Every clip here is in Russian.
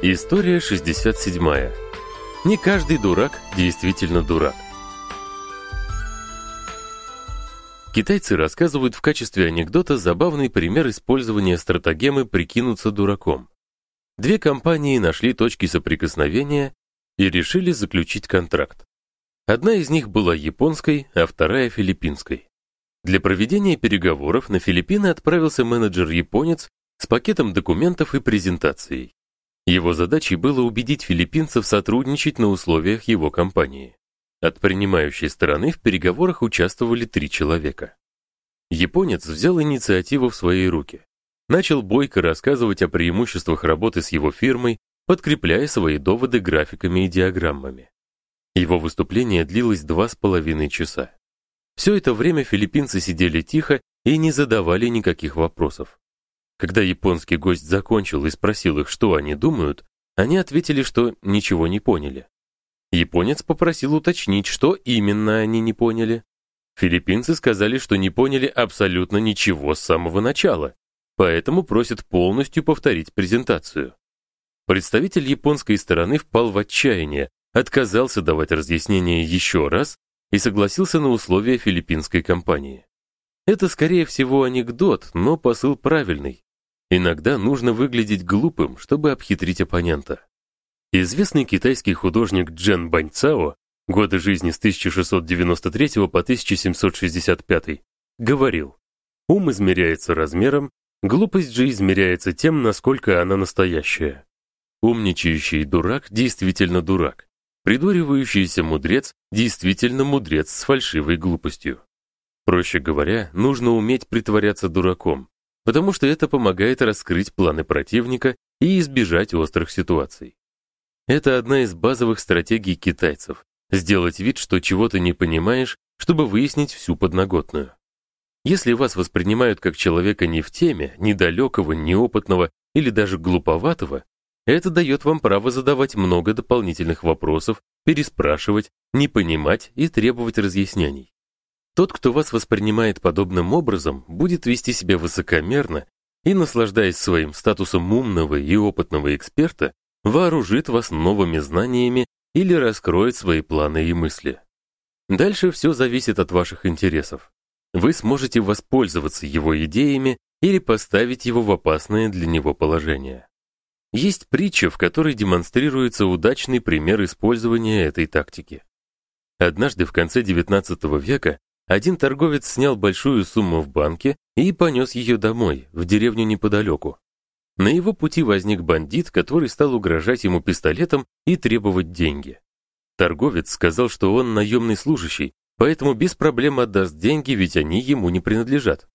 История 67. Не каждый дурак действительно дурак. Китайцы рассказывают в качестве анекдота забавный пример использования стратагемы «прикинуться дураком». Две компании нашли точки соприкосновения и решили заключить контракт. Одна из них была японской, а вторая филиппинской. Для проведения переговоров на Филиппины отправился менеджер-японец с пакетом документов и презентацией. Его задачей было убедить филиппинцев сотрудничать на условиях его компании. От принимающей стороны в переговорах участвовали три человека. Японец взял инициативу в свои руки. Начал бойко рассказывать о преимуществах работы с его фирмой, подкрепляя свои доводы графиками и диаграммами. Его выступление длилось два с половиной часа. Все это время филиппинцы сидели тихо и не задавали никаких вопросов. Когда японский гость закончил и спросил их, что они думают, они ответили, что ничего не поняли. Японец попросил уточнить, что именно они не поняли. Филиппинцы сказали, что не поняли абсолютно ничего с самого начала, поэтому просят полностью повторить презентацию. Представитель японской стороны впал в отчаяние, отказался давать разъяснения еще раз и согласился на условия филиппинской компании. Это скорее всего анекдот, но посыл правильный. Иногда нужно выглядеть глупым, чтобы обхитрить оппонента. Известный китайский художник Джен Баньцао, годы жизни с 1693 по 1765, говорил: "Ум измеряется размером, глупость же измеряется тем, насколько она настоящая. Умничающий дурак действительно дурак. Придуривающийся мудрец действительно мудрец с фальшивой глупостью. Проще говоря, нужно уметь притворяться дураком, потому что это помогает раскрыть планы противника и избежать острых ситуаций. Это одна из базовых стратегий китайцев сделать вид, что чего-то не понимаешь, чтобы выяснить всю подноготную. Если вас воспринимают как человека не в теме, недалекого, неопытного или даже глуповатого, это дает вам право задавать много дополнительных вопросов, переспрашивать, не понимать и требовать разъяснений. Тот, кто вас воспринимает подобным образом, будет вести себя высокомерно и, наслаждаясь своим статусом умного и опытного эксперта, вооружит вас новыми знаниями или раскроет свои планы и мысли. Дальше все зависит от ваших интересов. Вы сможете воспользоваться его идеями или поставить его в опасное для него положение. Есть притча, в которой демонстрируется удачный пример использования этой тактики. Однажды в конце XIX века один торговец снял большую сумму в банке и понес ее домой, в деревню неподалеку. На его пути возник бандит, который стал угрожать ему пистолетом и требовать деньги. Торговец сказал, что он наемный служащий, поэтому без проблем отдаст деньги, ведь они ему не принадлежат.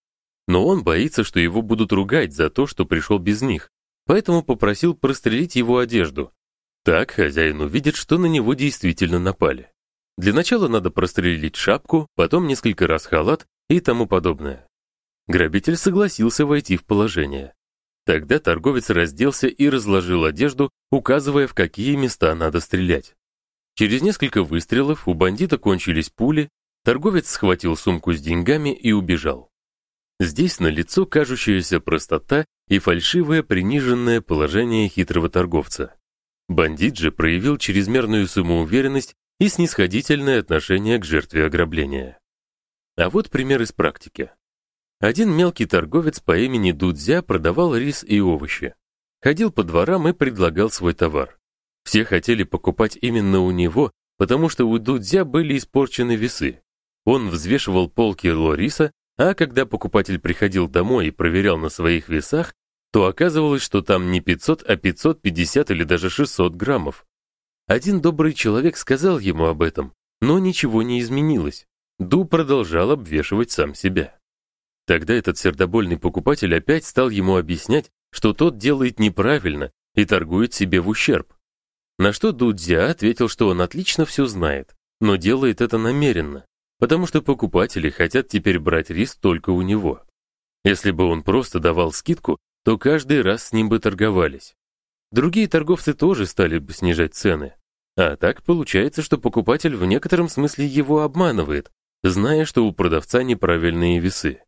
Но он боится, что его будут ругать за то, что пришел без них, поэтому попросил прострелить его одежду. Так хозяин увидит, что на него действительно напали. Для начала надо прострелить шапку, потом несколько раз халат и тому подобное. Грабитель согласился войти в положение. Тогда торговец разделся и разложил одежду, указывая, в какие места надо стрелять. Через несколько выстрелов у бандита кончились пули, торговец схватил сумку с деньгами и убежал. Здесь на лицо кажущаяся простота и фальшивое приниженное положение хитрого торговца. Бандит же проявил чрезмерную самоуверенность и снисходительное отношение к жертве ограбления. А вот пример из практики. Один мелкий торговец по имени Дудзя продавал рис и овощи. Ходил по дворам и предлагал свой товар. Все хотели покупать именно у него, потому что у Дудзя были испорчены весы. Он взвешивал полкило риса, а когда покупатель приходил домой и проверял на своих весах, то оказывалось, что там не 500, а 550 или даже 600 граммов. Один добрый человек сказал ему об этом, но ничего не изменилось. Ду продолжал обвешивать сам себя. Тогда этот сердобольный покупатель опять стал ему объяснять, что тот делает неправильно и торгует себе в ущерб. На что Дудзя ответил, что он отлично все знает, но делает это намеренно, потому что покупатели хотят теперь брать рис только у него. Если бы он просто давал скидку, то каждый раз с ним бы торговались. Другие торговцы тоже стали бы снижать цены. А так получается, что покупатель в некотором смысле его обманывает, зная, что у продавца неправильные весы.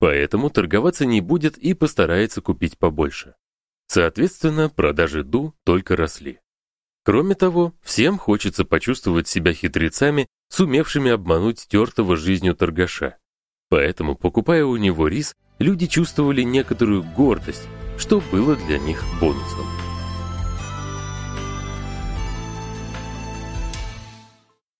Поэтому торговаться не будет и постарается купить побольше. Соответственно, продажи Ду только росли. Кроме того, всем хочется почувствовать себя хитрецами, сумевшими обмануть стертого жизнью торгаша. Поэтому, покупая у него рис, люди чувствовали некоторую гордость, что было для них бонусом.